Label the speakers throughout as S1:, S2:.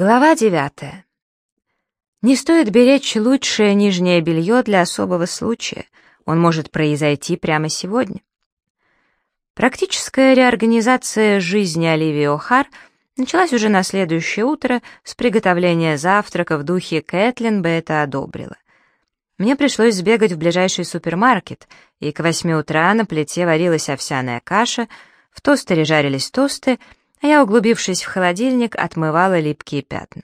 S1: Глава девятая. Не стоит беречь лучшее нижнее белье для особого случая. Он может произойти прямо сегодня. Практическая реорганизация жизни Оливии О'Хар началась уже на следующее утро с приготовления завтрака в духе «Кэтлин бы это одобрила». Мне пришлось сбегать в ближайший супермаркет, и к восьми утра на плите варилась овсяная каша, в тостере жарились тосты, а я, углубившись в холодильник, отмывала липкие пятна.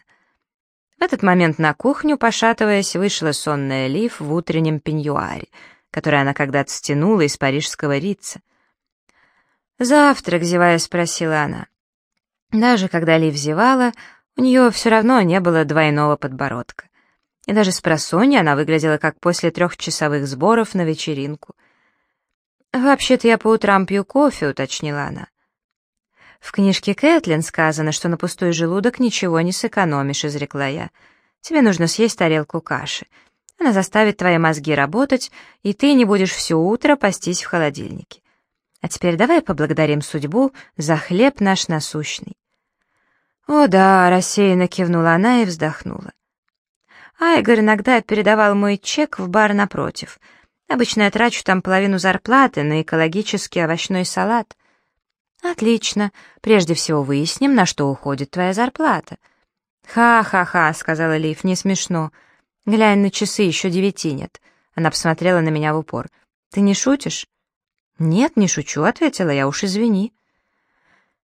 S1: В этот момент на кухню, пошатываясь, вышла сонная Лив в утреннем пеньюаре, который она когда-то стянула из парижского рица. «Завтрак», — зевая, спросила она. Даже когда Лив зевала, у нее все равно не было двойного подбородка. И даже с просонья она выглядела как после трехчасовых сборов на вечеринку. «Вообще-то я по утрам пью кофе», — уточнила она. «В книжке Кэтлин сказано, что на пустой желудок ничего не сэкономишь», — изрекла я. «Тебе нужно съесть тарелку каши. Она заставит твои мозги работать, и ты не будешь все утро пастись в холодильнике. А теперь давай поблагодарим судьбу за хлеб наш насущный». «О да», — рассеянно кивнула она и вздохнула. Айгор иногда передавал мой чек в бар напротив. Обычно я трачу там половину зарплаты на экологический овощной салат. «Отлично. Прежде всего выясним, на что уходит твоя зарплата». «Ха-ха-ха», — сказала Лив, — «не смешно. Глянь на часы, еще девяти нет». Она посмотрела на меня в упор. «Ты не шутишь?» «Нет, не шучу», — ответила я, уж извини.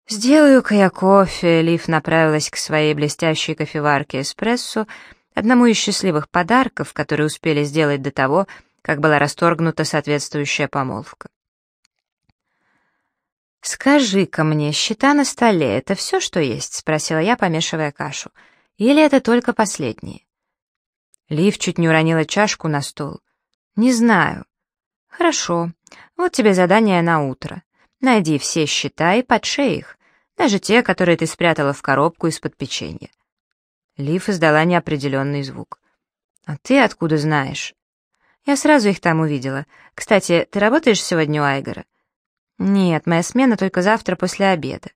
S1: «Сделаю-ка я кофе», — Лив направилась к своей блестящей кофеварке «Эспрессо», одному из счастливых подарков, которые успели сделать до того, как была расторгнута соответствующая помолвка. «Скажи-ка мне, счета на столе — это все, что есть?» — спросила я, помешивая кашу. «Или это только последние?» Лив чуть не уронила чашку на стол. «Не знаю». «Хорошо. Вот тебе задание на утро. Найди все счета и подшей их, даже те, которые ты спрятала в коробку из-под печенья». Лив издала неопределенный звук. «А ты откуда знаешь?» «Я сразу их там увидела. Кстати, ты работаешь сегодня у Айгора?» «Нет, моя смена только завтра после обеда».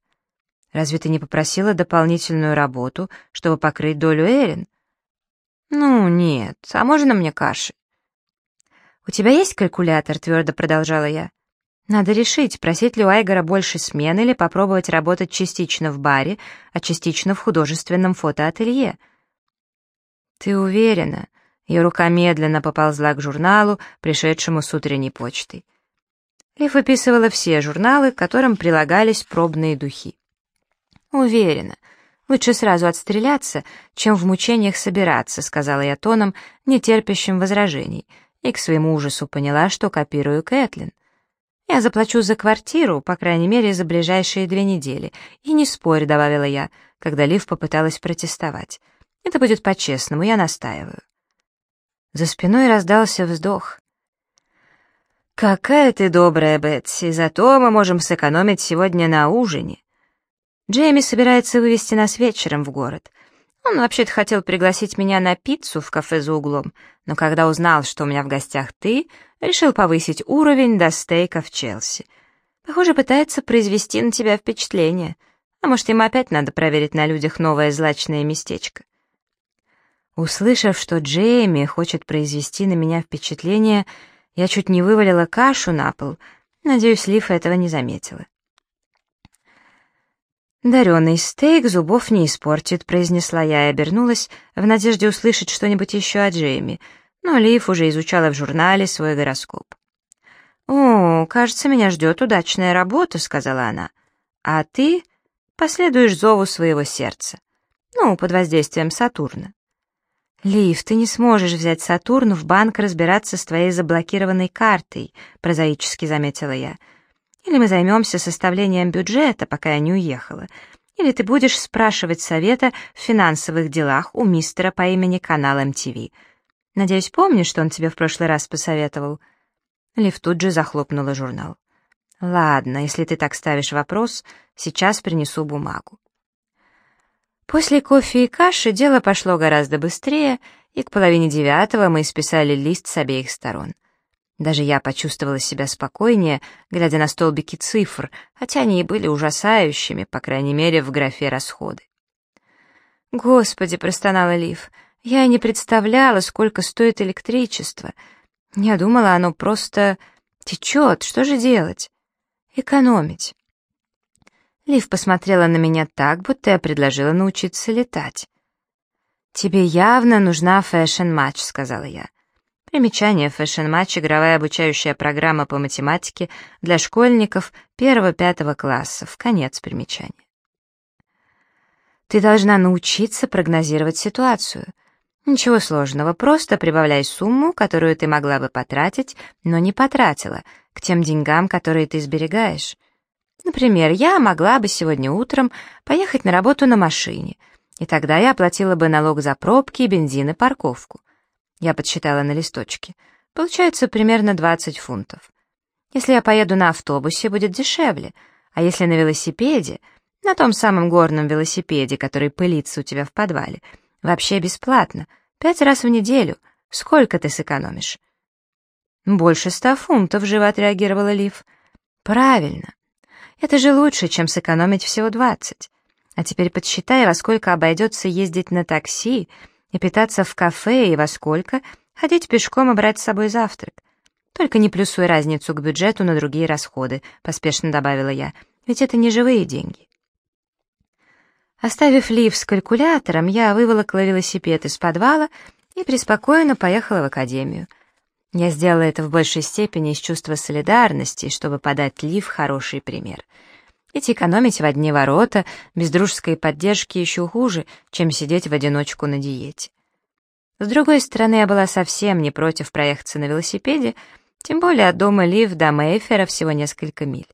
S1: «Разве ты не попросила дополнительную работу, чтобы покрыть долю Эрин?» «Ну, нет. А можно мне каши?» «У тебя есть калькулятор?» — твердо продолжала я. «Надо решить, просить ли у Айгора больше смен или попробовать работать частично в баре, а частично в художественном фотоателье». «Ты уверена?» Ее рука медленно поползла к журналу, пришедшему с утренней почтой. Лив выписывала все журналы, к которым прилагались пробные духи. «Уверена. Лучше сразу отстреляться, чем в мучениях собираться», — сказала я тоном, нетерпящим возражений, и к своему ужасу поняла, что копирую Кэтлин. «Я заплачу за квартиру, по крайней мере, за ближайшие две недели, и не спорь», — добавила я, когда Лив попыталась протестовать. «Это будет по-честному, я настаиваю». За спиной раздался вздох. «Какая ты добрая, Бетси, зато мы можем сэкономить сегодня на ужине». Джейми собирается вывести нас вечером в город. Он вообще-то хотел пригласить меня на пиццу в кафе за углом, но когда узнал, что у меня в гостях ты, решил повысить уровень до стейка в Челси. Похоже, пытается произвести на тебя впечатление. А может, ему опять надо проверить на людях новое злачное местечко. Услышав, что Джейми хочет произвести на меня впечатление, я чуть не вывалила кашу на пол. Надеюсь, Лифа этого не заметила. «Дареный стейк зубов не испортит», — произнесла я и обернулась в надежде услышать что-нибудь еще о Джейми, но Лив уже изучала в журнале свой гороскоп. «О, кажется, меня ждет удачная работа», — сказала она. «А ты последуешь зову своего сердца, ну, под воздействием Сатурна». «Лив, ты не сможешь взять Сатурн в банк разбираться с твоей заблокированной картой», — прозаически заметила я. «Или мы займемся составлением бюджета, пока я не уехала. Или ты будешь спрашивать совета в финансовых делах у мистера по имени Канал МТВ. Надеюсь, помнишь, что он тебе в прошлый раз посоветовал?» Лив тут же захлопнула журнал. «Ладно, если ты так ставишь вопрос, сейчас принесу бумагу». После кофе и каши дело пошло гораздо быстрее, и к половине девятого мы исписали лист с обеих сторон. Даже я почувствовала себя спокойнее, глядя на столбики цифр, хотя они и были ужасающими, по крайней мере, в графе «расходы». «Господи!» — простонала Лив. «Я и не представляла, сколько стоит электричество. Я думала, оно просто течет. Что же делать?» «Экономить». Лив посмотрела на меня так, будто я предложила научиться летать. «Тебе явно нужна Fashion Math», — сказала я. Примечание «Фэшн-матч» — игровая обучающая программа по математике для школьников первого-пятого классов. Конец примечания. Ты должна научиться прогнозировать ситуацию. Ничего сложного, просто прибавляй сумму, которую ты могла бы потратить, но не потратила, к тем деньгам, которые ты сберегаешь. Например, я могла бы сегодня утром поехать на работу на машине, и тогда я оплатила бы налог за пробки, бензин и парковку. Я подсчитала на листочке. Получается примерно 20 фунтов. Если я поеду на автобусе, будет дешевле, а если на велосипеде — на том самом горном велосипеде, который пылится у тебя в подвале. Вообще бесплатно. Пять раз в неделю. Сколько ты сэкономишь?» «Больше ста фунтов», — живо отреагировала Лив. «Правильно. Это же лучше, чем сэкономить всего двадцать. А теперь подсчитай, во сколько обойдется ездить на такси и питаться в кафе, и во сколько ходить пешком и брать с собой завтрак. Только не плюсуй разницу к бюджету на другие расходы», — поспешно добавила я, — «ведь это не живые деньги». Оставив Лив с калькулятором, я выволокла велосипед из подвала и преспокойно поехала в академию. Я сделала это в большей степени из чувства солидарности, чтобы подать Лив хороший пример. Ведь экономить в одни ворота без дружеской поддержки еще хуже, чем сидеть в одиночку на диете. С другой стороны, я была совсем не против проехаться на велосипеде, тем более от дома Лив до Мейфера всего несколько миль.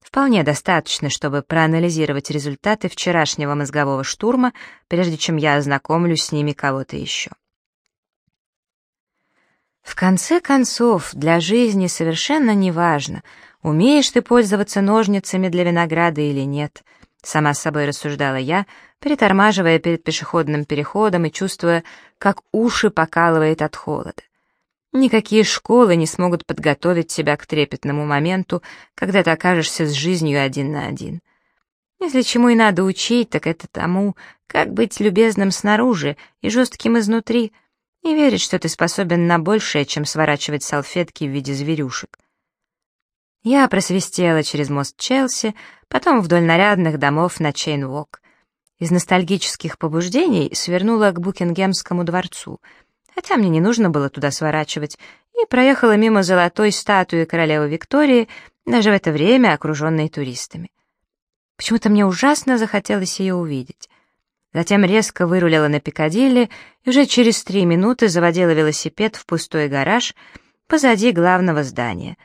S1: Вполне достаточно, чтобы проанализировать результаты вчерашнего мозгового штурма, прежде чем я ознакомлюсь с ними кого-то еще. В конце концов, для жизни совершенно не важно, умеешь ты пользоваться ножницами для винограда или нет, сама с собой рассуждала я, притормаживая перед пешеходным переходом и чувствуя, как уши покалывает от холода. Никакие школы не смогут подготовить тебя к трепетному моменту, когда ты окажешься с жизнью один на один. Если чему и надо учить, так это тому, как быть любезным снаружи и жестким изнутри, и верить, что ты способен на большее, чем сворачивать салфетки в виде зверюшек. Я просвистела через мост Челси, потом вдоль нарядных домов на Чейн-Вок. Из ностальгических побуждений свернула к Букингемскому дворцу — хотя мне не нужно было туда сворачивать, и проехала мимо золотой статуи королевы Виктории, даже в это время окруженной туристами. Почему-то мне ужасно захотелось ее увидеть. Затем резко вырулила на Пикадилли и уже через три минуты заводила велосипед в пустой гараж позади главного здания.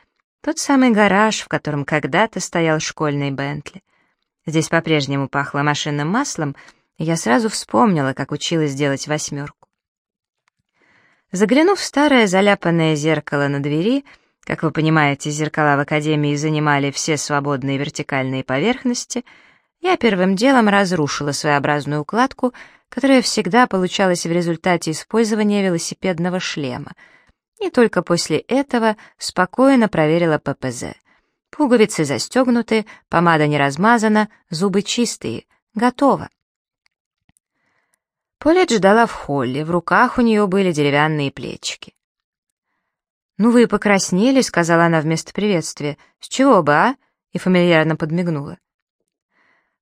S1: Тот самый гараж, в котором когда-то стоял школьный Бентли. Здесь по-прежнему пахло машинным маслом, и я сразу вспомнила, как училась делать восьмерку. Заглянув в старое заляпанное зеркало на двери, как вы понимаете, зеркала в Академии занимали все свободные вертикальные поверхности, я первым делом разрушила своеобразную укладку, которая всегда получалась в результате использования велосипедного шлема. И только после этого спокойно проверила ППЗ. Пуговицы застегнуты, помада не размазана, зубы чистые. Готово. Полет ждала в холле, в руках у нее были деревянные плечики. «Ну вы покраснели», — сказала она вместо приветствия. «С чего бы, а?» — и фамильярно подмигнула.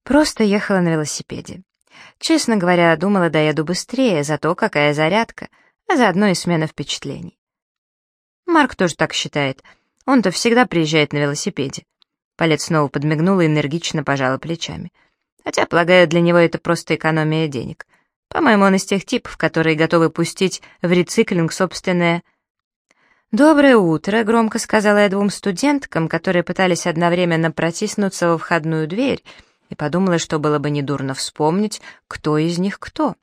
S1: Просто ехала на велосипеде. Честно говоря, думала, доеду быстрее, зато какая зарядка, а заодно и смена впечатлений. Марк тоже так считает. Он-то всегда приезжает на велосипеде. Палец снова подмигнула и энергично пожала плечами. Хотя, полагаю, для него это просто экономия денег. По-моему, он из тех типов, которые готовы пустить в рециклинг собственное... «Доброе утро», — громко сказала я двум студенткам, которые пытались одновременно протиснуться во входную дверь, и подумала, что было бы недурно вспомнить, кто из них кто.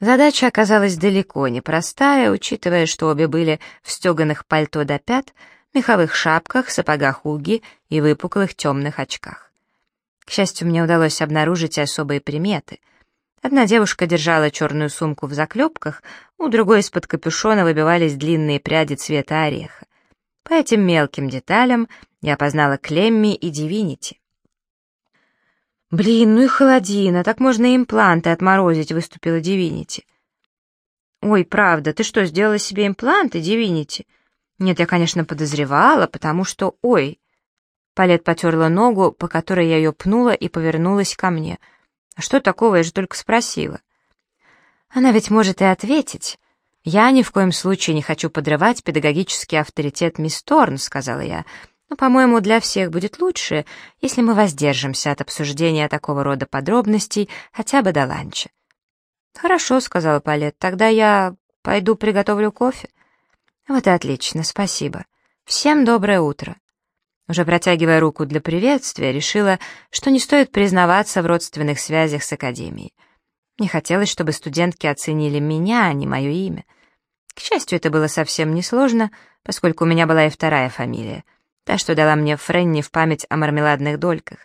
S1: Задача оказалась далеко не простая, учитывая, что обе были в стеганых пальто до пят, меховых шапках, сапогах уги и выпуклых темных очках. К счастью, мне удалось обнаружить особые приметы — Одна девушка держала черную сумку в заклепках, у другой из-под капюшона выбивались длинные пряди цвета ореха. По этим мелким деталям я опознала Клемми и Дивинити. «Блин, ну и холодина, так можно и импланты отморозить», — выступила Дивинити. «Ой, правда, ты что, сделала себе импланты, Дивинити?» «Нет, я, конечно, подозревала, потому что... Ой!» Палет потерла ногу, по которой я ее пнула, и повернулась ко мне. «А что такого? Я же только спросила». Она ведь может и ответить. «Я ни в коем случае не хочу подрывать педагогический авторитет мисс Торн», — сказала я. «Но, по-моему, для всех будет лучше, если мы воздержимся от обсуждения такого рода подробностей хотя бы до ланча». «Хорошо», — сказала Палет, — «тогда я пойду приготовлю кофе». «Вот и отлично, спасибо. Всем доброе утро». Уже протягивая руку для приветствия, решила, что не стоит признаваться в родственных связях с Академией. Мне хотелось, чтобы студентки оценили меня, а не мое имя. К счастью, это было совсем несложно, поскольку у меня была и вторая фамилия, та, что дала мне Френни в память о мармеладных дольках.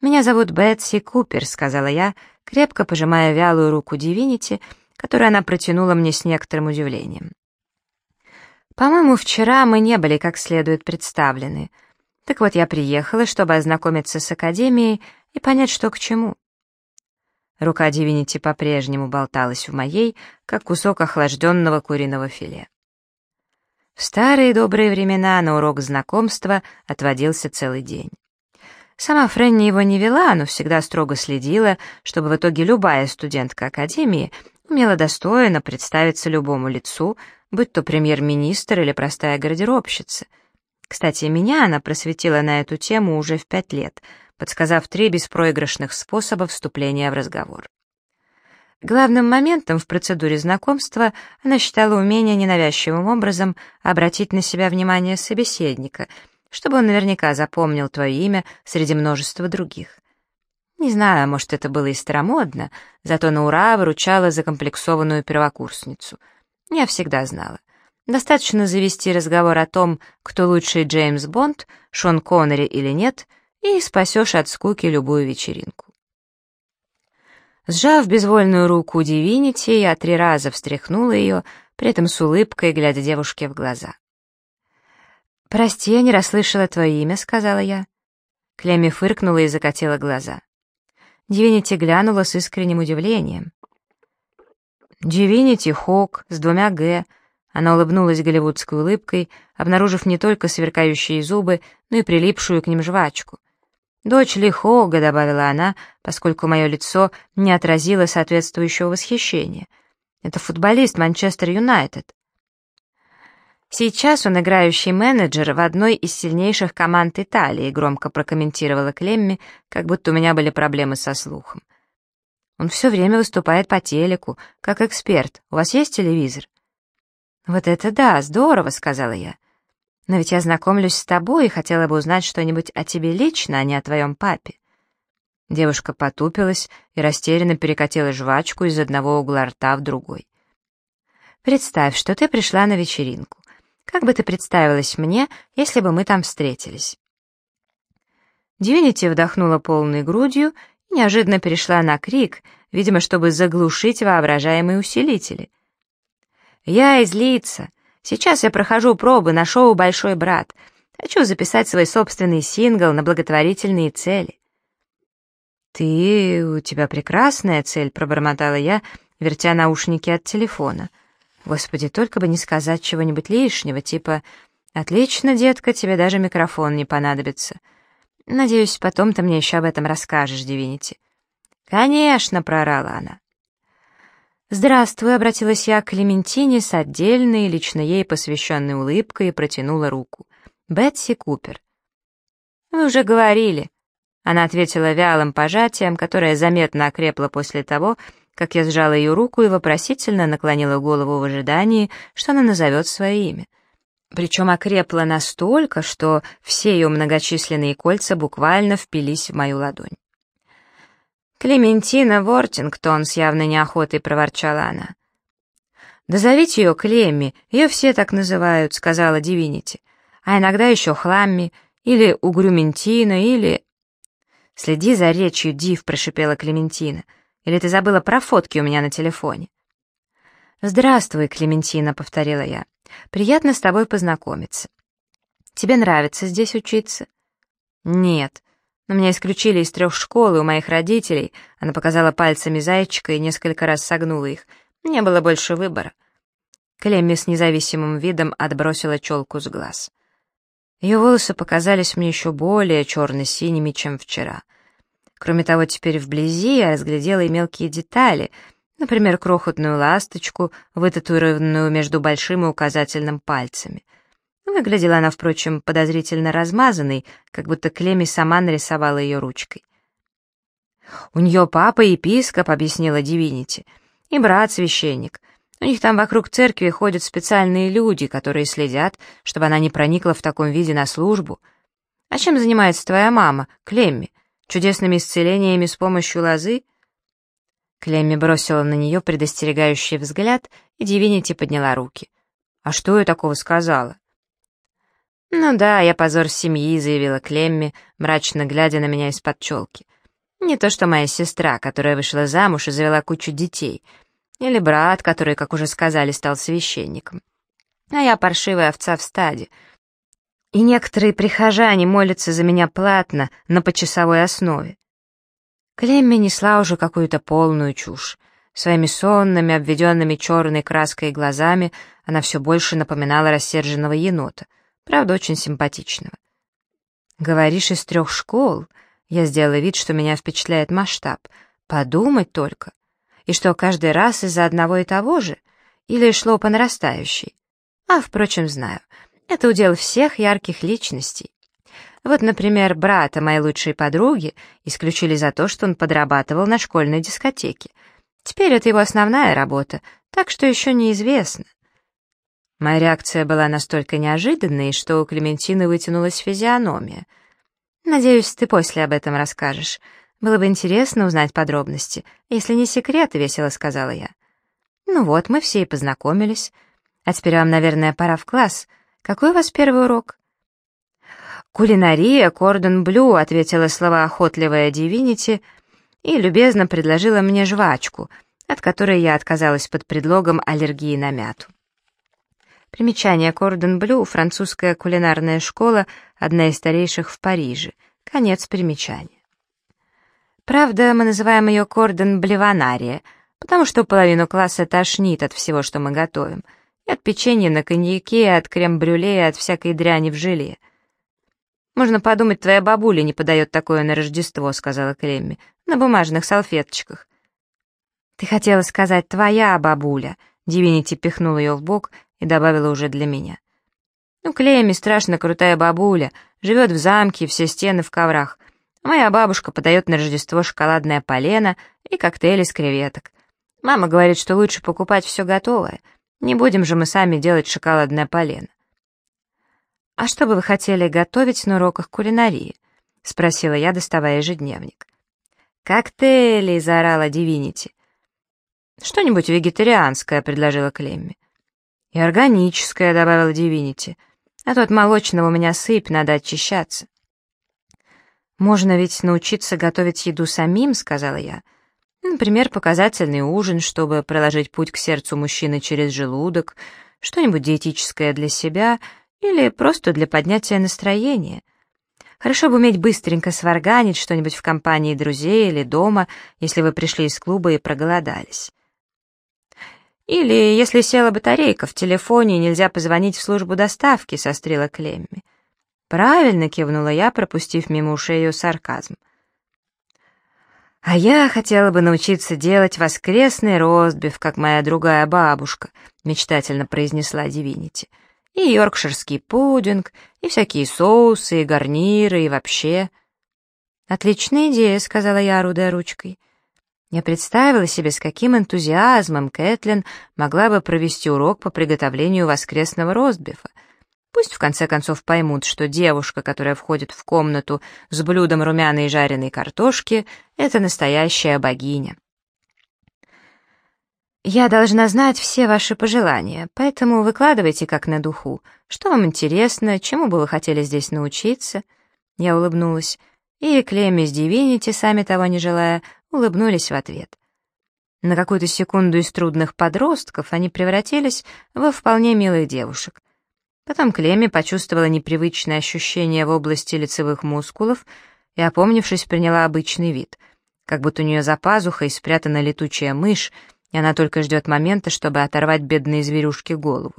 S1: «Меня зовут Бетси Купер», — сказала я, крепко пожимая вялую руку Дивинити, которую она протянула мне с некоторым удивлением. «По-моему, вчера мы не были как следует представлены. Так вот, я приехала, чтобы ознакомиться с Академией и понять, что к чему». Рука Дивинити по-прежнему болталась в моей, как кусок охлажденного куриного филе. В старые добрые времена на урок знакомства отводился целый день. Сама Фрэнни его не вела, но всегда строго следила, чтобы в итоге любая студентка Академии умела достойно представиться любому лицу, будь то премьер-министр или простая гардеробщица. Кстати, меня она просветила на эту тему уже в пять лет — подсказав три беспроигрышных способа вступления в разговор. Главным моментом в процедуре знакомства она считала умение ненавязчивым образом обратить на себя внимание собеседника, чтобы он наверняка запомнил твое имя среди множества других. Не знаю, может, это было и старомодно, зато на ура выручала закомплексованную первокурсницу. Я всегда знала. Достаточно завести разговор о том, кто лучший Джеймс Бонд, Шон Коннери или нет — и спасешь от скуки любую вечеринку. Сжав безвольную руку Дивинити, я три раза встряхнула ее, при этом с улыбкой, глядя девушке в глаза. «Прости, я не расслышала твое имя», — сказала я. Клемми фыркнула и закатила глаза. Дивинити глянула с искренним удивлением. «Дивинити Хок с двумя «Г», она улыбнулась голливудской улыбкой, обнаружив не только сверкающие зубы, но и прилипшую к ним жвачку. «Дочь Лихога», — добавила она, поскольку мое лицо не отразило соответствующего восхищения. «Это футболист Манчестер Юнайтед». «Сейчас он играющий менеджер в одной из сильнейших команд Италии», — громко прокомментировала Клемми, как будто у меня были проблемы со слухом. «Он все время выступает по телеку, как эксперт. У вас есть телевизор?» «Вот это да, здорово», — сказала я. Но ведь я знакомлюсь с тобой и хотела бы узнать что-нибудь о тебе лично, а не о твоем папе». Девушка потупилась и растерянно перекатила жвачку из одного угла рта в другой. «Представь, что ты пришла на вечеринку. Как бы ты представилась мне, если бы мы там встретились?» Дьюнити вдохнула полной грудью и неожиданно перешла на крик, видимо, чтобы заглушить воображаемые усилители. «Я из. Сейчас я прохожу пробы на шоу «Большой брат». Хочу записать свой собственный сингл на благотворительные цели». «Ты... у тебя прекрасная цель», — пробормотала я, вертя наушники от телефона. «Господи, только бы не сказать чего-нибудь лишнего, типа «Отлично, детка, тебе даже микрофон не понадобится». Надеюсь, потом ты мне еще об этом расскажешь, Дивинити». «Конечно», — прорала она. «Здравствуй», — обратилась я к Клементине с отдельной, лично ей посвященной улыбкой и протянула руку. «Бетси Купер». «Вы уже говорили». Она ответила вялым пожатием, которое заметно окрепло после того, как я сжала ее руку и вопросительно наклонила голову в ожидании, что она назовет свое имя. Причем окрепло настолько, что все ее многочисленные кольца буквально впились в мою ладонь. «Клементина Вортингтон», — с явной неохотой проворчала она. «Да зовите ее Клемми, ее все так называют», — сказала Дивинити. «А иногда еще Хламми, или Угрюментина, или...» «Следи за речью, Див», — прошипела Клементина. «Или ты забыла про фотки у меня на телефоне?» «Здравствуй, Клементина», — повторила я. «Приятно с тобой познакомиться. Тебе нравится здесь учиться?» «Нет, Но меня исключили из трех школ, и у моих родителей, она показала пальцами зайчика и несколько раз согнула их, не было больше выбора. Клемми с независимым видом отбросила челку с глаз. Ее волосы показались мне еще более черно-синими, чем вчера. Кроме того, теперь вблизи я разглядела и мелкие детали, например, крохотную ласточку, вытатуированную между большим и указательным пальцами. Выглядела она, впрочем, подозрительно размазанной, как будто Клемми сама нарисовала ее ручкой. «У нее папа епископ», — объяснила Дивинити, — «и брат священник. У них там вокруг церкви ходят специальные люди, которые следят, чтобы она не проникла в таком виде на службу. А чем занимается твоя мама, Клемми? Чудесными исцелениями с помощью лозы?» Клемми бросила на нее предостерегающий взгляд, и Дивинити подняла руки. «А что я такого сказала?» «Ну да, я позор семьи», — заявила Клемми, мрачно глядя на меня из-под челки. «Не то что моя сестра, которая вышла замуж и завела кучу детей». Или брат, который, как уже сказали, стал священником. А я паршивая овца в стаде. И некоторые прихожане молятся за меня платно, на почасовой основе. Клемми несла уже какую-то полную чушь. Своими сонными, обведенными черной краской глазами она все больше напоминала рассерженного енота, правда, очень симпатичного. «Говоришь, из трех школ?» Я сделала вид, что меня впечатляет масштаб. Подумать только. И что, каждый раз из-за одного и того же? Или шло по нарастающей? А, впрочем, знаю. Это удел всех ярких личностей. Вот, например, брата моей лучшей подруги исключили за то, что он подрабатывал на школьной дискотеке. Теперь это его основная работа, так что еще неизвестно. Моя реакция была настолько неожиданной, что у Клементины вытянулась физиономия. «Надеюсь, ты после об этом расскажешь. Было бы интересно узнать подробности. Если не секрет, — весело сказала я. Ну вот, мы все и познакомились. А теперь вам, наверное, пора в класс. Какой у вас первый урок? «Кулинария, кордон блю», — ответила слова охотливая Дивинити и любезно предложила мне жвачку, от которой я отказалась под предлогом аллергии на мяту. Примечание «Кордон блю» — французская кулинарная школа, одна из старейших в Париже. Конец примечания. Правда, мы называем ее кордон блеванария, потому что половину класса тошнит от всего, что мы готовим. И от печенья на коньяке, и от крем-брюле, и от всякой дряни в желе. «Можно подумать, твоя бабуля не подает такое на Рождество», — сказала Клемми, — «на бумажных салфеточках». «Ты хотела сказать «твоя бабуля», — Дивинити пихнула ее в бок и добавила уже для меня. «Ну, Клемми страшно крутая бабуля, живет в замке, все стены в коврах. Моя бабушка подает на Рождество шоколадное полено и коктейли с креветок. Мама говорит, что лучше покупать все готовое. Не будем же мы сами делать шоколадное полено. «А что бы вы хотели готовить на уроках кулинарии?» — спросила я, доставая ежедневник. «Коктейли!» — заорала Дивинити. «Что-нибудь вегетарианское», — предложила Клемми. «И органическое», — добавила Дивинити. «А то от молочного у меня сыпь, надо очищаться». «Можно ведь научиться готовить еду самим», — сказала я. «Например, показательный ужин, чтобы проложить путь к сердцу мужчины через желудок, что-нибудь диетическое для себя или просто для поднятия настроения. Хорошо бы уметь быстренько сварганить что-нибудь в компании друзей или дома, если вы пришли из клуба и проголодались. Или если села батарейка в телефоне нельзя позвонить в службу доставки, сострила Клемми. «Правильно», — кивнула я, пропустив мимо ушей ее сарказм. «А я хотела бы научиться делать воскресный ростбиф, как моя другая бабушка», — мечтательно произнесла Дивинити. «И йоркширский пудинг, и всякие соусы, и гарниры, и вообще...» «Отличная идея», — сказала я, орудая ручкой. Я представила себе, с каким энтузиазмом Кэтлин могла бы провести урок по приготовлению воскресного ростбифа — Пусть в конце концов поймут, что девушка, которая входит в комнату с блюдом румяной жареной картошки, это настоящая богиня. «Я должна знать все ваши пожелания, поэтому выкладывайте как на духу. Что вам интересно, чему бы вы хотели здесь научиться?» Я улыбнулась, и Клемми с Дивинити, сами того не желая, улыбнулись в ответ. На какую-то секунду из трудных подростков они превратились во вполне милых девушек. Потом Клемми почувствовала непривычное ощущение в области лицевых мускулов, и, опомнившись, приняла обычный вид, как будто у нее за пазухой спрятана летучая мышь, и она только ждет момента, чтобы оторвать бедной зверюшке голову.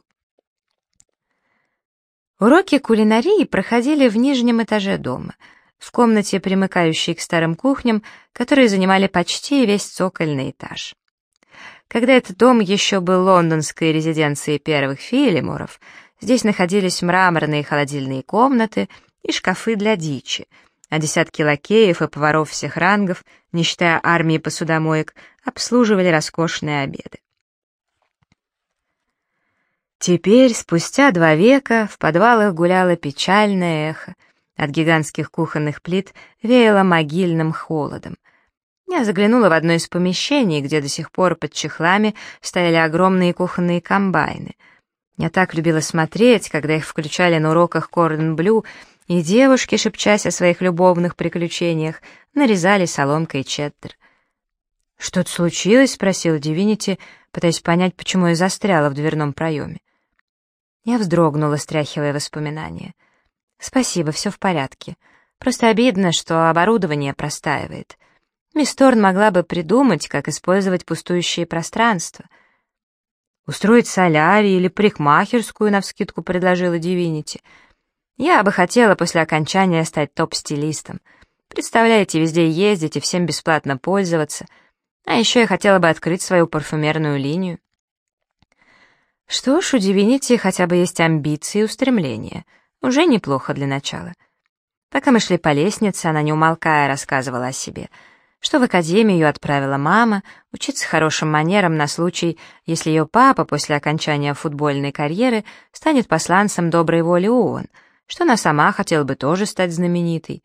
S1: Уроки кулинарии проходили в нижнем этаже дома, в комнате, примыкающей к старым кухням, которые занимали почти весь цокольный этаж. Когда этот дом еще был лондонской резиденцией первых Филиморов, здесь находились мраморные холодильные комнаты и шкафы для дичи, а десятки лакеев и поваров всех рангов, не считая армии посудомоек, обслуживали роскошные обеды. Теперь, спустя два века, в подвалах гуляло печальное эхо. От гигантских кухонных плит веяло могильным холодом. Я заглянула в одно из помещений, где до сих пор под чехлами стояли огромные кухонные комбайны. Я так любила смотреть, когда их включали на уроках Кордон Блю, и девушки, шепчась о своих любовных приключениях, нарезали соломкой четтер. «Что-то случилось?» — спросила Дивинити, пытаясь понять, почему я застряла в дверном проеме. Я вздрогнула, стряхивая воспоминания. «Спасибо, все в порядке. Просто обидно, что оборудование простаивает. Мисс Торн могла бы придумать, как использовать пустующие пространства». «Устроить солярий или парикмахерскую», — навскидку предложила Дивинити. «Я бы хотела после окончания стать топ-стилистом. Представляете, везде ездить и всем бесплатно пользоваться. А еще я хотела бы открыть свою парфюмерную линию». Что ж, у Дивинити хотя бы есть амбиции и устремления. Уже неплохо для начала. Пока мы шли по лестнице, она не умолкая рассказывала о себе, что в академию ее отправила мама учиться хорошим манерам на случай, если ее папа после окончания футбольной карьеры станет посланцем доброй воли ООН, что она сама хотела бы тоже стать знаменитой.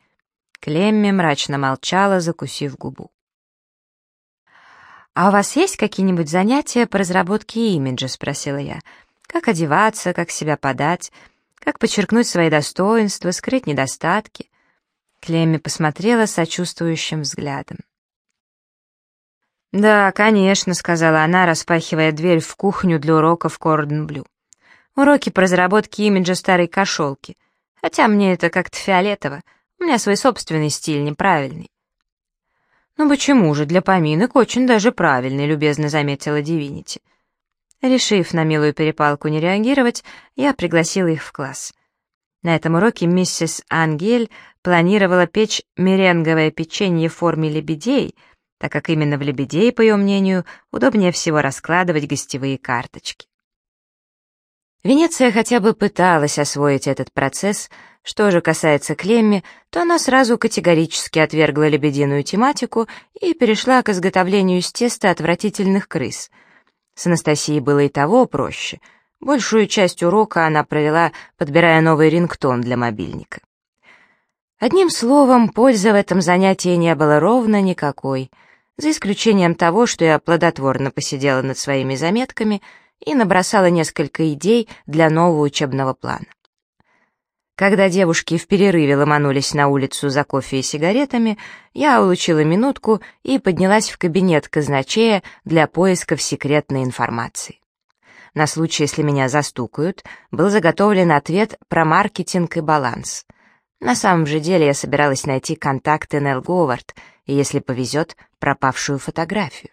S1: Клемми мрачно молчала, закусив губу. «А у вас есть какие-нибудь занятия по разработке имиджа?» — спросила я. «Как одеваться, как себя подать, как подчеркнуть свои достоинства, скрыть недостатки?» Клемми посмотрела сочувствующим взглядом. «Да, конечно», — сказала она, распахивая дверь в кухню для уроков Кордон Блю. «Уроки по разработке имиджа старой кошелки. Хотя мне это как-то фиолетово. У меня свой собственный стиль, неправильный. «Ну почему же, для поминок очень даже правильный», — любезно заметила Дивинити. Решив на милую перепалку не реагировать, я пригласила их в класс. На этом уроке миссис Ангель планировала печь меренговое печенье в форме лебедей, так как именно в лебедей, по ее мнению, удобнее всего раскладывать гостевые карточки. Венеция хотя бы пыталась освоить этот процесс, что же касается Клемми, то она сразу категорически отвергла лебединую тематику и перешла к изготовлению из теста отвратительных крыс. С Анастасией было и того проще. Большую часть урока она провела, подбирая новый рингтон для мобильника. Одним словом, пользы в этом занятии не было ровно никакой, за исключением того, что я плодотворно посидела над своими заметками и набросала несколько идей для нового учебного плана. Когда девушки в перерыве ломанулись на улицу за кофе и сигаретами, я улучила минутку и поднялась в кабинет казначея для поисков секретной информации. На случай, если меня застукают, был заготовлен ответ про маркетинг и баланс. На самом же деле я собиралась найти контакты Нелл Говард и, если повезет, пропавшую фотографию.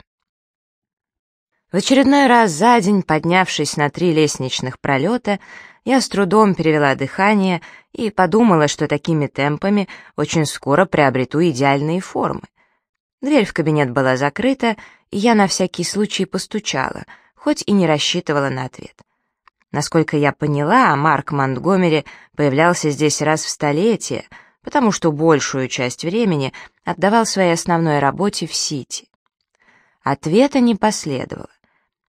S1: В очередной раз за день, поднявшись на три лестничных пролета, я с трудом перевела дыхание и подумала, что такими темпами очень скоро приобрету идеальные формы. Дверь в кабинет была закрыта, и я на всякий случай постучала, хоть и не рассчитывала на ответ. Насколько я поняла, Марк Монтгомери появлялся здесь раз в столетие, потому что большую часть времени отдавал своей основной работе в Сити. Ответа не последовало.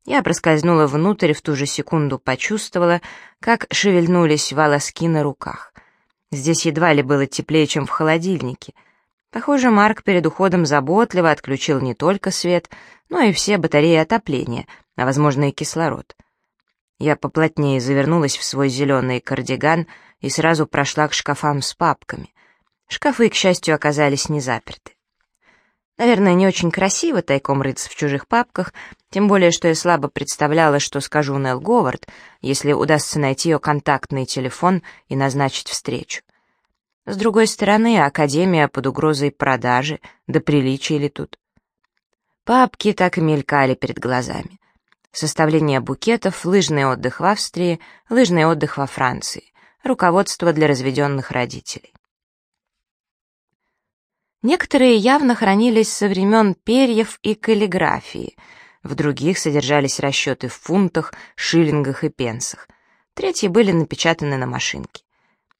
S1: Я проскользнула внутрь, в ту же секунду почувствовала, как шевельнулись волоски на руках. Здесь едва ли было теплее, чем в холодильнике. Похоже, Марк перед уходом заботливо отключил не только свет, но и все батареи отопления, а, возможно, и кислород. Я поплотнее завернулась в свой зеленый кардиган и сразу прошла к шкафам с папками. Шкафы, к счастью, оказались не заперты. Наверное, не очень красиво тайком рыться в чужих папках, тем более, что я слабо представляла, что скажу Нелл Говард, если удастся найти ее контактный телефон и назначить встречу. С другой стороны, Академия под угрозой продажи, да приличия ли тут? Папки так и мелькали перед глазами. Составление букетов, лыжный отдых в Австрии, лыжный отдых во Франции, руководство для разведенных родителей. Некоторые явно хранились со времен перьев и каллиграфии, в других содержались расчеты в фунтах, шиллингах и пенсах, третьи были напечатаны на машинке.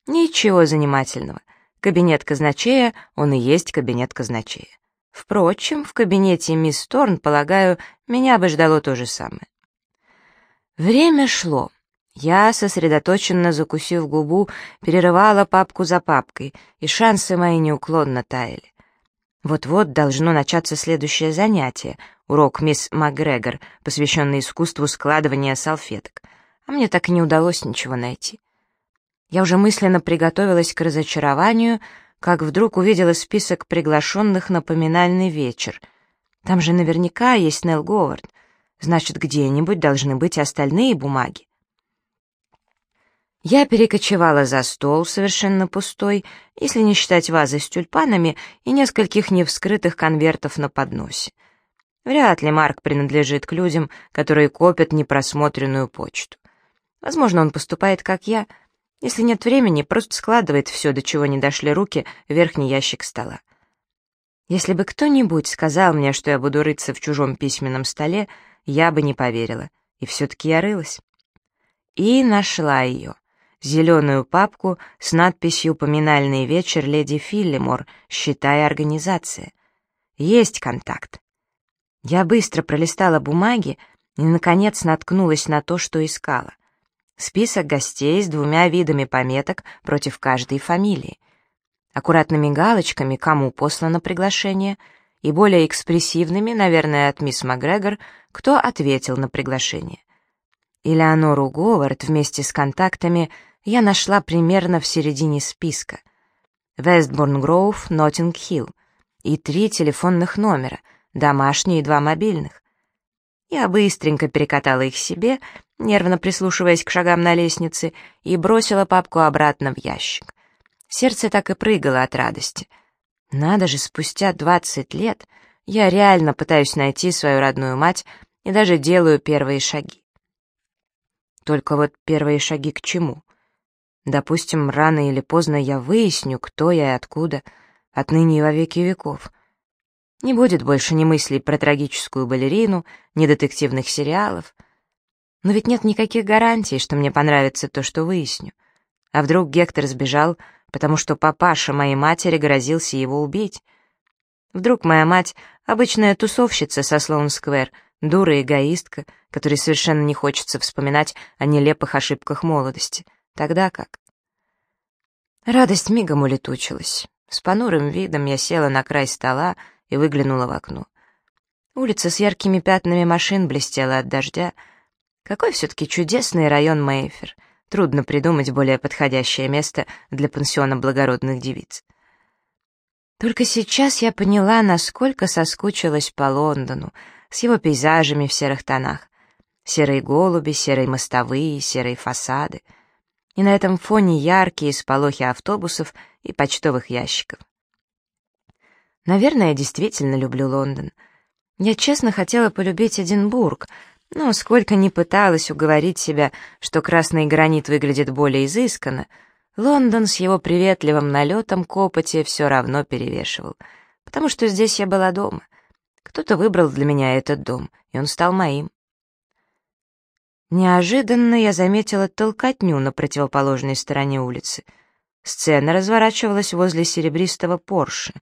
S1: Ничего занимательного. Кабинет казначея, он и есть кабинет казначея. Впрочем, в кабинете мисс Торн, полагаю, меня бы ждало то же самое. Время шло. Я, сосредоточенно закусив губу, перерывала папку за папкой, и шансы мои неуклонно таяли. Вот-вот должно начаться следующее занятие, урок мисс МакГрегор, посвященный искусству складывания салфеток, а мне так и не удалось ничего найти. Я уже мысленно приготовилась к разочарованию, как вдруг увидела список приглашенных на поминальный вечер. Там же наверняка есть Нелл Говард. Значит, где-нибудь должны быть остальные бумаги. Я перекочевала за стол, совершенно пустой, если не считать вазы с тюльпанами и нескольких невскрытых конвертов на подносе. Вряд ли Марк принадлежит к людям, которые копят непросмотренную почту. Возможно, он поступает как я — если нет времени, просто складывает все, до чего не дошли руки, в верхний ящик стола. Если бы кто-нибудь сказал мне, что я буду рыться в чужом письменном столе, я бы не поверила. И все-таки я рылась. И нашла ее. Зеленую папку с надписью «Поминальный вечер леди Филлимор, считая организация». Есть контакт. Я быстро пролистала бумаги и, наконец, наткнулась на то, что искала. Список гостей с двумя видами пометок против каждой фамилии. Аккуратными галочками, кому послано приглашение, и более экспрессивными, наверное, от мисс Макгрегор, кто ответил на приглашение. Элеонору Говард вместе с контактами я нашла примерно в середине списка. Вестбурн Гроув, Ноттинг-Хилл. И три телефонных номера, домашние и два мобильных. Я быстренько перекатала их себе нервно прислушиваясь к шагам на лестнице, и бросила папку обратно в ящик. Сердце так и прыгало от радости. Надо же, спустя двадцать лет я реально пытаюсь найти свою родную мать и даже делаю первые шаги. Только вот первые шаги к чему? Допустим, рано или поздно я выясню, кто я и откуда, отныне и во веки веков. Не будет больше ни мыслей про трагическую балерину, ни детективных сериалов — но ведь нет никаких гарантий, что мне понравится то, что выясню. А вдруг Гектор сбежал, потому что папаша моей матери грозился его убить? Вдруг моя мать — обычная тусовщица со Слоун-сквер, дура эгоистка, которой совершенно не хочется вспоминать о нелепых ошибках молодости. Тогда как? Радость мигом улетучилась. С понурым видом я села на край стола и выглянула в окно. Улица с яркими пятнами машин блестела от дождя, какой все-таки чудесный район Мейфер. Трудно придумать более подходящее место для пансиона благородных девиц. Только сейчас я поняла, насколько соскучилась по Лондону, с его пейзажами в серых тонах. Серые голуби, серые мостовые, серые фасады. И на этом фоне яркие сполохи автобусов и почтовых ящиков. Наверное, я действительно люблю Лондон. Я честно хотела полюбить Эдинбург — но сколько ни пыталась уговорить себя, что красный гранит выглядит более изысканно, Лондон с его приветливым налетом копоти все равно перевешивал, потому что здесь я была дома. Кто-то выбрал для меня этот дом, и он стал моим. Неожиданно я заметила толкотню на противоположной стороне улицы. Сцена разворачивалась возле серебристого Порше.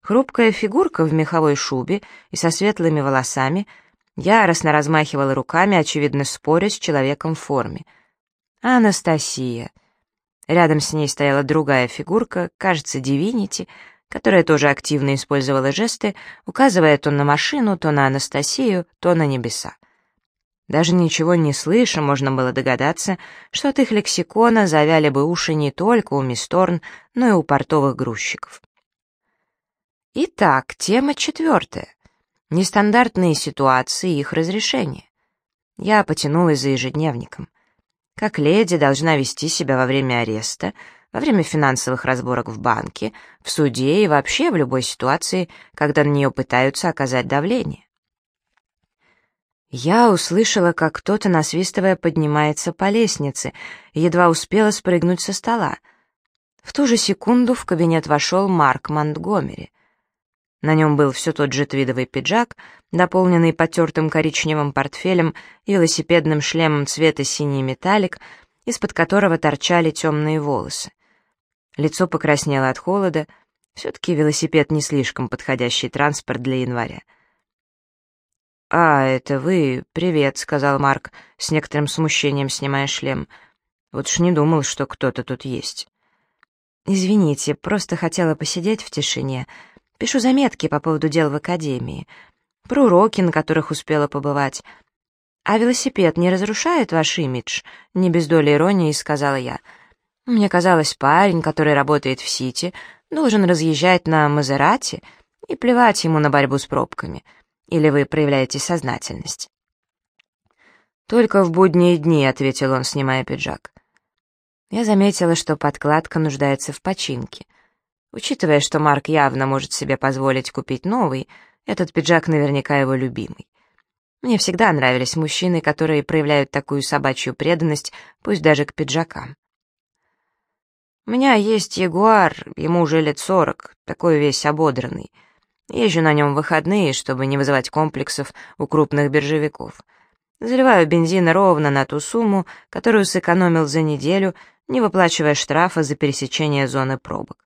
S1: Хрупкая фигурка в меховой шубе и со светлыми волосами — Яростно размахивала руками, очевидно, споря с человеком в форме. Анастасия. Рядом с ней стояла другая фигурка, кажется, Дивинити, которая тоже активно использовала жесты, указывая то на машину, то на Анастасию, то на небеса. Даже ничего не слыша, можно было догадаться, что от их лексикона завяли бы уши не только у Мисторн, но и у портовых грузчиков. Итак, тема четвертая нестандартные ситуации и их разрешение. Я потянулась за ежедневником. Как леди должна вести себя во время ареста, во время финансовых разборок в банке, в суде и вообще в любой ситуации, когда на нее пытаются оказать давление. Я услышала, как кто-то, насвистывая, поднимается по лестнице, едва успела спрыгнуть со стола. В ту же секунду в кабинет вошел Марк Монтгомери. На нем был все тот же твидовый пиджак, дополненный потертым коричневым портфелем и велосипедным шлемом цвета синий металлик, из-под которого торчали темные волосы. Лицо покраснело от холода, все-таки велосипед не слишком подходящий транспорт для января. «А, это вы? Привет», — сказал Марк, с некоторым смущением снимая шлем. «Вот ж не думал, что кто-то тут есть». «Извините, просто хотела посидеть в тишине. Пишу заметки по поводу дел в академии, про уроки, на которых успела побывать. А велосипед не разрушает ваш имидж?» — не без доли иронии сказала я. «Мне казалось, парень, который работает в Сити, должен разъезжать на Мазерати и плевать ему на борьбу с пробками». Или вы проявляете сознательность?» «Только в будние дни», — ответил он, снимая пиджак. Я заметила, что подкладка нуждается в починке. Учитывая, что Марк явно может себе позволить купить новый, этот пиджак наверняка его любимый. Мне всегда нравились мужчины, которые проявляют такую собачью преданность, пусть даже к пиджакам. У меня есть ягуар, ему уже лет сорок, такой весь ободранный — Езжу на нем в выходные, чтобы не вызывать комплексов у крупных биржевиков. Заливаю бензин ровно на ту сумму, которую сэкономил за неделю, не выплачивая штрафа за пересечение зоны пробок.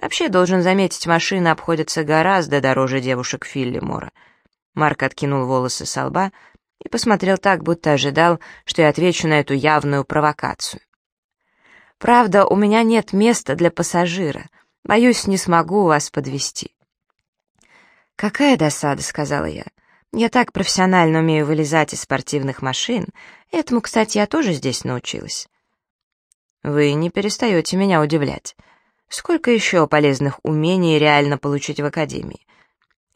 S1: Вообще, должен заметить, машины обходятся гораздо дороже девушек Филлимора. Марк откинул волосы со лба и посмотрел так, будто ожидал, что я отвечу на эту явную провокацию. «Правда, у меня нет места для пассажира. Боюсь, не смогу вас подвести. «Какая досада», — сказала я. «Я так профессионально умею вылезать из спортивных машин. Этому, кстати, я тоже здесь научилась». «Вы не перестаете меня удивлять. Сколько еще полезных умений реально получить в академии?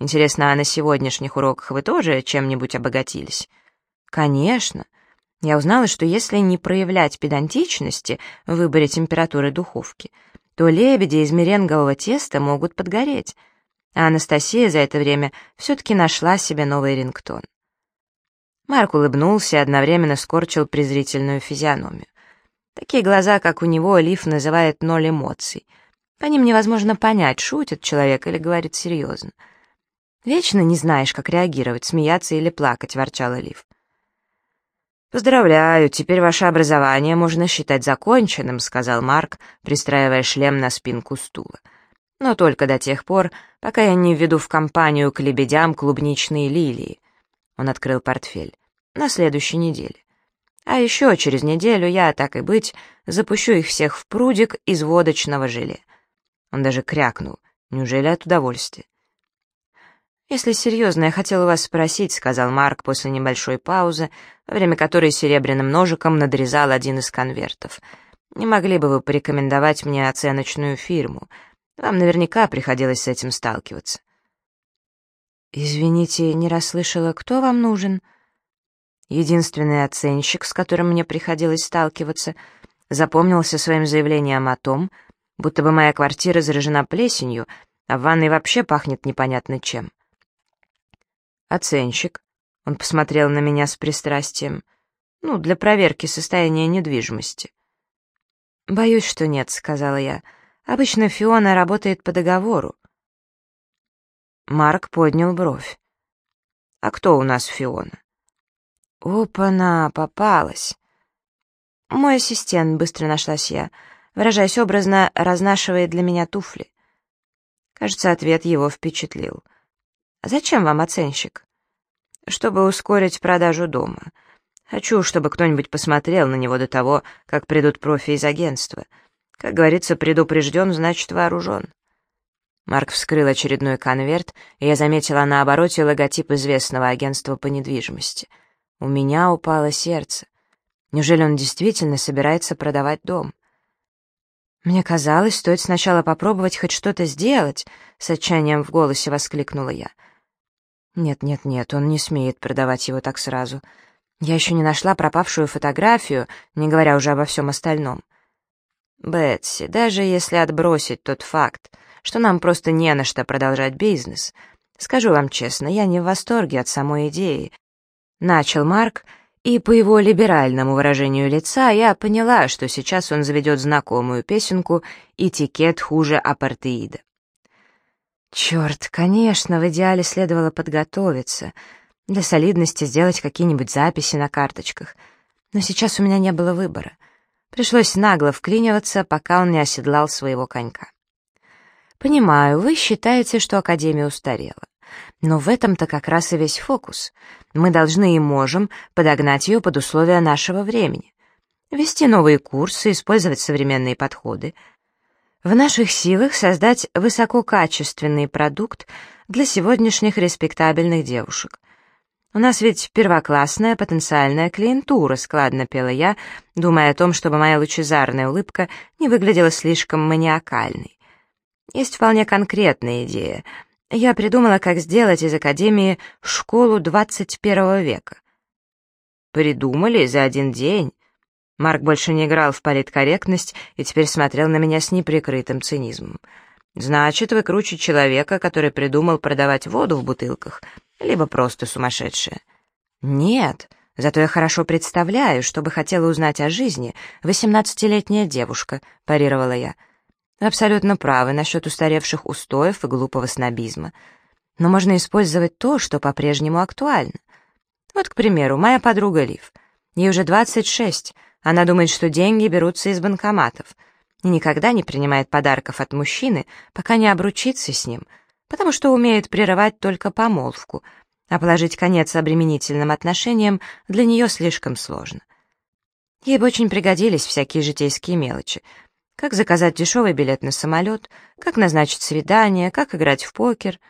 S1: Интересно, а на сегодняшних уроках вы тоже чем-нибудь обогатились?» «Конечно. Я узнала, что если не проявлять педантичности в выборе температуры духовки, то лебеди из меренгового теста могут подгореть» а Анастасия за это время все-таки нашла себе новый рингтон. Марк улыбнулся и одновременно скорчил презрительную физиономию. Такие глаза, как у него, Лив называет ноль эмоций. По ним невозможно понять, шутит человек или говорит серьезно. «Вечно не знаешь, как реагировать, смеяться или плакать», — ворчала Лив. «Поздравляю, теперь ваше образование можно считать законченным», — сказал Марк, пристраивая шлем на спинку стула но только до тех пор, пока я не введу в компанию к лебедям клубничные лилии. Он открыл портфель. На следующей неделе. А еще через неделю я, так и быть, запущу их всех в прудик из водочного желе. Он даже крякнул. Неужели от удовольствия? «Если серьезно, я хотел у вас спросить», — сказал Марк после небольшой паузы, во время которой серебряным ножиком надрезал один из конвертов. «Не могли бы вы порекомендовать мне оценочную фирму? Вам наверняка приходилось с этим сталкиваться. «Извините, не расслышала, кто вам нужен?» Единственный оценщик, с которым мне приходилось сталкиваться, запомнился своим заявлением о том, будто бы моя квартира заражена плесенью, а в ванной вообще пахнет непонятно чем. «Оценщик», — он посмотрел на меня с пристрастием, «ну, для проверки состояния недвижимости». «Боюсь, что нет», — сказала я, — Обычно Фиона работает по договору. Марк поднял бровь. «А кто у нас Фиона?» «Опа-на, попалась!» «Мой ассистент», — быстро нашлась я, выражаясь образно, разнашивает для меня туфли. Кажется, ответ его впечатлил. «Зачем вам оценщик?» «Чтобы ускорить продажу дома. Хочу, чтобы кто-нибудь посмотрел на него до того, как придут профи из агентства». Как говорится, предупрежден, значит вооружен. Марк вскрыл очередной конверт, и я заметила на обороте логотип известного агентства по недвижимости. У меня упало сердце. Неужели он действительно собирается продавать дом? Мне казалось, стоит сначала попробовать хоть что-то сделать, с отчаянием в голосе воскликнула я. Нет, нет, нет, он не смеет продавать его так сразу. Я еще не нашла пропавшую фотографию, не говоря уже обо всем остальном. Бетси, даже если отбросить тот факт, что нам просто не на что продолжать бизнес, скажу вам честно, я не в восторге от самой идеи. Начал Марк, и по его либеральному выражению лица я поняла, что сейчас он заведет знакомую песенку «Этикет хуже апартеида». Черт, конечно, в идеале следовало подготовиться, для солидности сделать какие-нибудь записи на карточках, но сейчас у меня не было выбора. Пришлось нагло вклиниваться, пока он не оседлал своего конька. «Понимаю, вы считаете, что Академия устарела. Но в этом-то как раз и весь фокус. Мы должны и можем подогнать ее под условия нашего времени. Вести новые курсы, использовать современные подходы. В наших силах создать высококачественный продукт для сегодняшних респектабельных девушек. У нас ведь первоклассная потенциальная клиентура, складно пела я, думая о том, чтобы моя лучезарная улыбка не выглядела слишком маниакальной. Есть вполне конкретная идея. Я придумала, как сделать из Академии школу 21 века. Придумали за один день. Марк больше не играл в политкорректность и теперь смотрел на меня с неприкрытым цинизмом. «Значит, вы круче человека, который придумал продавать воду в бутылках», либо просто сумасшедшая. Нет, зато я хорошо представляю, что бы хотела узнать о жизни восемнадцатилетняя девушка, парировала я. Абсолютно правы насчет устаревших устоев и глупого снобизма. Но можно использовать то, что по-прежнему актуально. Вот, к примеру, моя подруга Лив. Ей уже 26. Она думает, что деньги берутся из банкоматов. И никогда не принимает подарков от мужчины, пока не обручится с ним — потому что умеет прерывать только помолвку, а положить конец обременительным отношениям для нее слишком сложно. Ей бы очень пригодились всякие житейские мелочи. Как заказать дешевый билет на самолет, как назначить свидание, как играть в покер.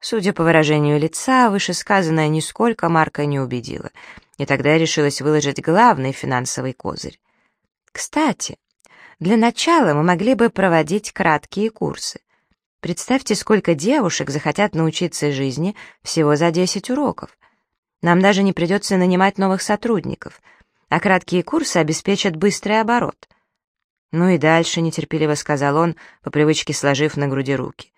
S1: Судя по выражению лица, вышесказанное нисколько Марка не убедило, и тогда я решилась выложить главный финансовый козырь. Кстати, для начала мы могли бы проводить краткие курсы. Представьте, сколько девушек захотят научиться жизни всего за 10 уроков. Нам даже не придется нанимать новых сотрудников, а краткие курсы обеспечат быстрый оборот. Ну и дальше, нетерпеливо сказал он, по привычке сложив на груди руки.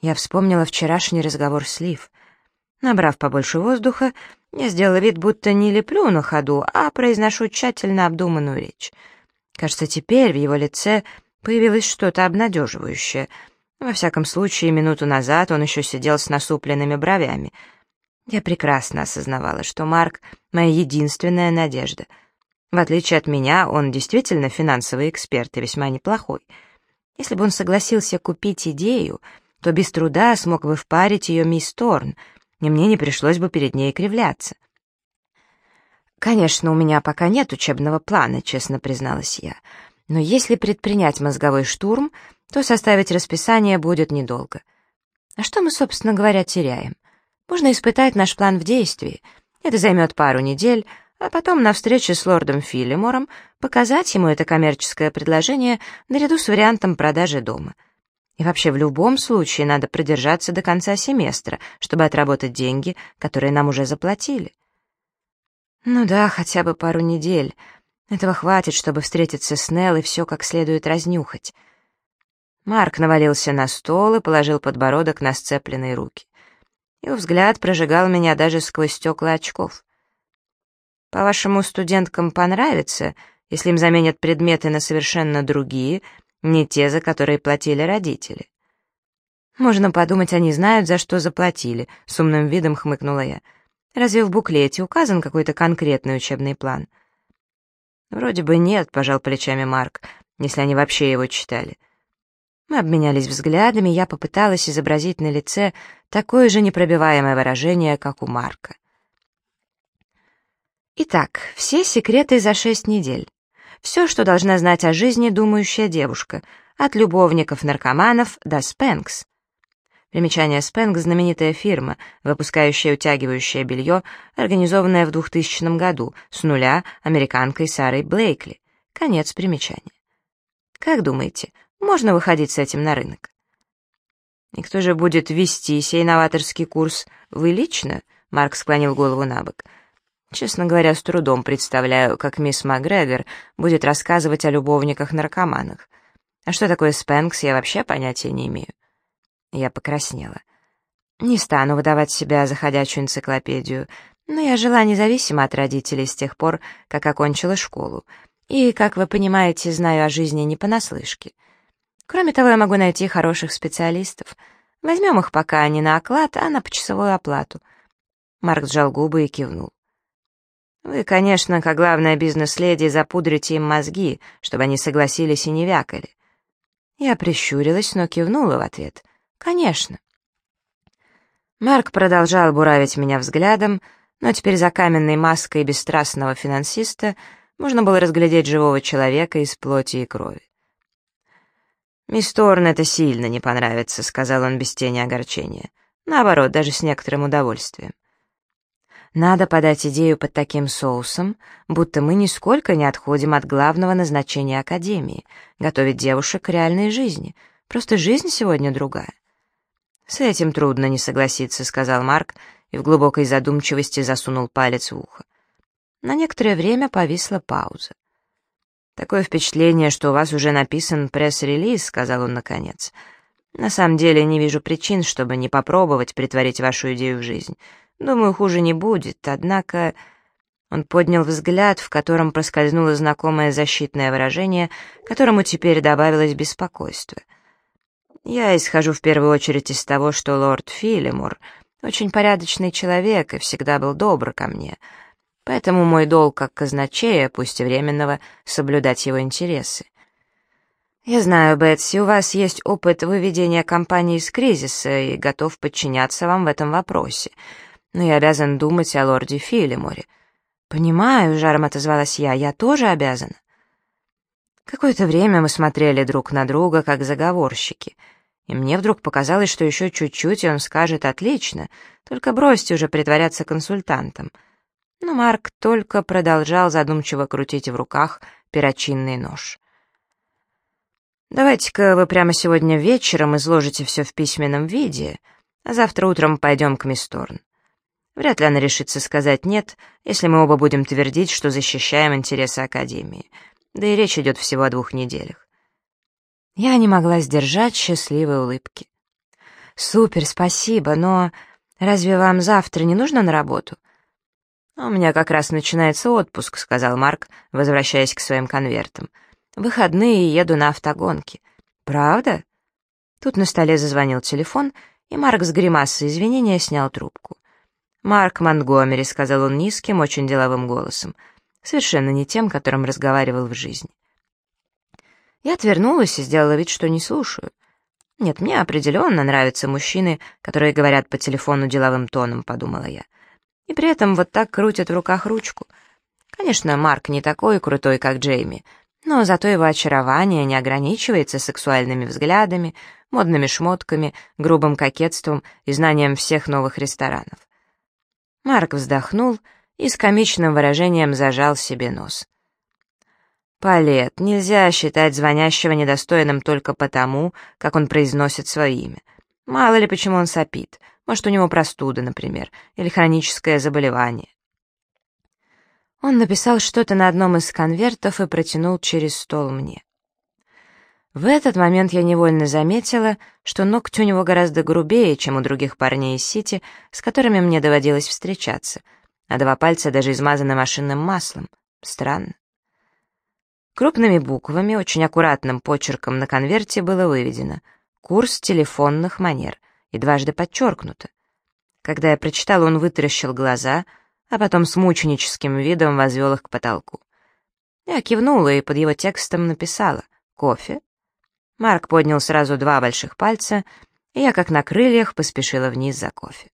S1: Я вспомнила вчерашний разговор с Лив. Набрав побольше воздуха, я сделала вид, будто не леплю на ходу, а произношу тщательно обдуманную речь. Кажется, теперь в его лице появилось что-то обнадеживающее — во всяком случае, минуту назад он еще сидел с насупленными бровями. Я прекрасно осознавала, что Марк — моя единственная надежда. В отличие от меня, он действительно финансовый эксперт и весьма неплохой. Если бы он согласился купить идею, то без труда смог бы впарить ее мисс Торн, и мне не пришлось бы перед ней кривляться. «Конечно, у меня пока нет учебного плана», — честно призналась я. «Но если предпринять мозговой штурм, то составить расписание будет недолго. А что мы, собственно говоря, теряем? Можно испытать наш план в действии. Это займет пару недель, а потом на встрече с лордом Филлимором показать ему это коммерческое предложение наряду с вариантом продажи дома. И вообще в любом случае надо продержаться до конца семестра, чтобы отработать деньги, которые нам уже заплатили. Ну да, хотя бы пару недель. Этого хватит, чтобы встретиться с Нелл и все как следует разнюхать. Марк навалился на стол и положил подбородок на сцепленные руки. Его взгляд прожигал меня даже сквозь стекла очков. «По-вашему, студенткам понравится, если им заменят предметы на совершенно другие, не те, за которые платили родители?» «Можно подумать, они знают, за что заплатили», — с умным видом хмыкнула я. «Разве в буклете указан какой-то конкретный учебный план?» «Вроде бы нет», — пожал плечами Марк, если они вообще его читали. Мы обменялись взглядами, я попыталась изобразить на лице такое же непробиваемое выражение, как у Марка. Итак, все секреты за шесть недель. Все, что должна знать о жизни думающая девушка, от любовников-наркоманов до Спэнкс. Примечание Спэнкс — знаменитая фирма, выпускающая утягивающее белье, организованная в 2000 году с нуля американкой Сарой Блейкли. Конец примечания. Как думаете, можно выходить с этим на рынок. «И кто же будет вести сей новаторский курс? Вы лично?» — Марк склонил голову на бок. Честно говоря, с трудом представляю, как мисс Макгрегор будет рассказывать о любовниках-наркоманах. А что такое Спэнкс, я вообще понятия не имею. Я покраснела. Не стану выдавать себя за ходячую энциклопедию, но я жила независимо от родителей с тех пор, как окончила школу, и, как вы понимаете, знаю о жизни не понаслышке. Кроме того, я могу найти хороших специалистов. Возьмем их пока не на оклад, а на почасовую оплату. Марк сжал губы и кивнул. Вы, конечно, как главная бизнес-леди, запудрите им мозги, чтобы они согласились и не вякали. Я прищурилась, но кивнула в ответ. Конечно. Марк продолжал буравить меня взглядом, но теперь за каменной маской бесстрастного финансиста можно было разглядеть живого человека из плоти и крови. «Мисс Торн это сильно не понравится», — сказал он без тени огорчения. Наоборот, даже с некоторым удовольствием. Надо подать идею под таким соусом, будто мы нисколько не отходим от главного назначения Академии — готовить девушек к реальной жизни. Просто жизнь сегодня другая. «С этим трудно не согласиться», — сказал Марк и в глубокой задумчивости засунул палец в ухо. На некоторое время повисла пауза. «Такое впечатление, что у вас уже написан пресс-релиз», — сказал он наконец. «На самом деле не вижу причин, чтобы не попробовать притворить вашу идею в жизнь. Думаю, хуже не будет, однако...» Он поднял взгляд, в котором проскользнуло знакомое защитное выражение, которому теперь добавилось беспокойство. «Я исхожу в первую очередь из того, что лорд Филимор очень порядочный человек и всегда был добр ко мне, поэтому мой долг как казначея, пусть и временного, соблюдать его интересы. Я знаю, Бетси, у вас есть опыт выведения компании из кризиса и готов подчиняться вам в этом вопросе» но я обязан думать о лорде Филиморе. «Понимаю», — жаром отозвалась я, — «я тоже обязана». Какое-то время мы смотрели друг на друга, как заговорщики, и мне вдруг показалось, что еще чуть-чуть, и он скажет «отлично», только бросьте уже притворяться консультантом. Но Марк только продолжал задумчиво крутить в руках перочинный нож. «Давайте-ка вы прямо сегодня вечером изложите все в письменном виде, а завтра утром пойдем к мисс Торн. Вряд ли она решится сказать «нет», если мы оба будем твердить, что защищаем интересы Академии. Да и речь идет всего о двух неделях. Я не могла сдержать счастливой улыбки. «Супер, спасибо, но разве вам завтра не нужно на работу?» «У меня как раз начинается отпуск», — сказал Марк, возвращаясь к своим конвертам. «Выходные еду на автогонки». «Правда?» Тут на столе зазвонил телефон, и Марк с гримасой извинения снял трубку. «Марк Монгомери», — сказал он низким, очень деловым голосом, совершенно не тем, которым разговаривал в жизни. Я отвернулась и сделала вид, что не слушаю. «Нет, мне определенно нравятся мужчины, которые говорят по телефону деловым тоном», — подумала я. И при этом вот так крутят в руках ручку. Конечно, Марк не такой крутой, как Джейми, но зато его очарование не ограничивается сексуальными взглядами, модными шмотками, грубым кокетством и знанием всех новых ресторанов. Марк вздохнул и с комичным выражением зажал себе нос. «Палет, нельзя считать звонящего недостойным только потому, как он произносит свое имя. Мало ли почему он сопит. Может, у него простуда, например, или хроническое заболевание». Он написал что-то на одном из конвертов и протянул через стол мне. В этот момент я невольно заметила, что ногти у него гораздо грубее, чем у других парней из Сити, с которыми мне доводилось встречаться, а два пальца даже измазаны машинным маслом. Странно. Крупными буквами, очень аккуратным почерком на конверте было выведено «Курс телефонных манер» и дважды подчеркнуто. Когда я прочитал, он вытаращил глаза, а потом с мученическим видом возвел их к потолку. Я кивнула и под его текстом написала «Кофе?» Марк поднял сразу два больших пальца, и я, как на крыльях, поспешила вниз за кофе.